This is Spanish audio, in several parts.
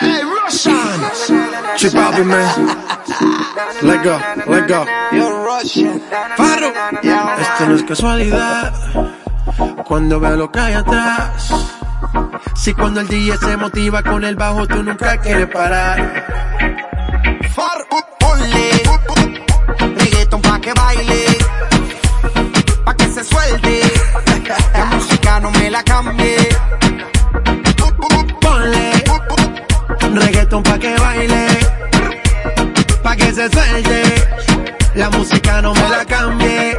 Hey, Russian! Chip out man. Let go, let go. Yo, Russian. Faro. Esto no es casualidad. Cuando veo lo que hay atrás. Si cuando el DJ se motiva con el bajo, tú nunca quieres parar. Se suelte. La música no me la cambie.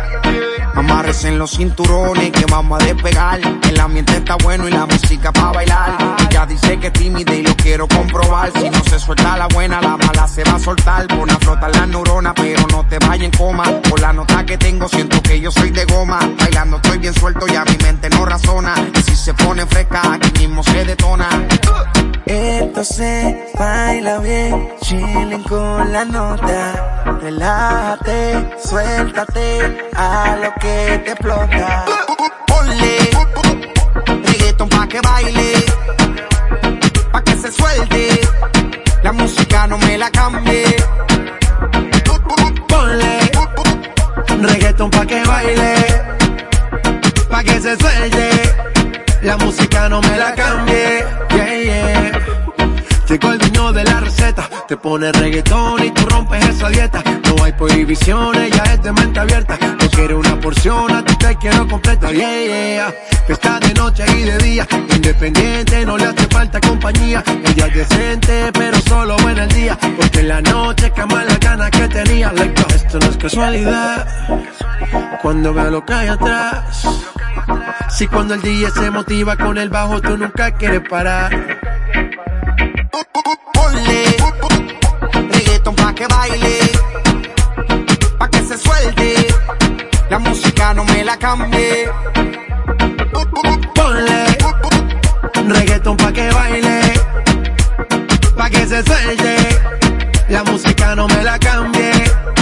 Amarres en los cinturones que vamos a despegar. El ambiente está bueno y la música pa' bailar. Ella dice que es tímida y lo quiero comprobar. Si no se suelta la buena, la mala se va a soltar. Pon a flotar la neurona, pero no te vayas en coma. Por la nota que tengo, siento que yo soy de goma. Bailando estoy bien suelto y a mi mente no razona. Y si se pone fresca, aquí mismo se detona. Esto se baila bien, chilling con la nota. Relájate, suéltate a lo que te explota. Ponle reggaeton pa' que baile, pa' que se suelte. La música no me la cambie. Ponle reggaeton pa' que baile, pa' que se suelte. La música no me la cambie. Yeah, yeah. Llegó el dueño de la receta, te pone reggaetón y tú rompes esa dieta. No hay prohibiciones, ya es de mente abierta. No quiero una porción, a ti te quiero completa. Yeah, yeah. Está de noche y de día, independiente, no le hace falta compañía. Ella es decente, pero solo en el día. Porque en la noche cama la ganas que tenía. Esto no es casualidad. Cuando veo lo que hay atrás. Si cuando el DJ se motiva con el bajo, tú nunca quieres parar. La cambie. Ponle reggaeton pa' que baile, pa' que se suelte. La música no me la cambie.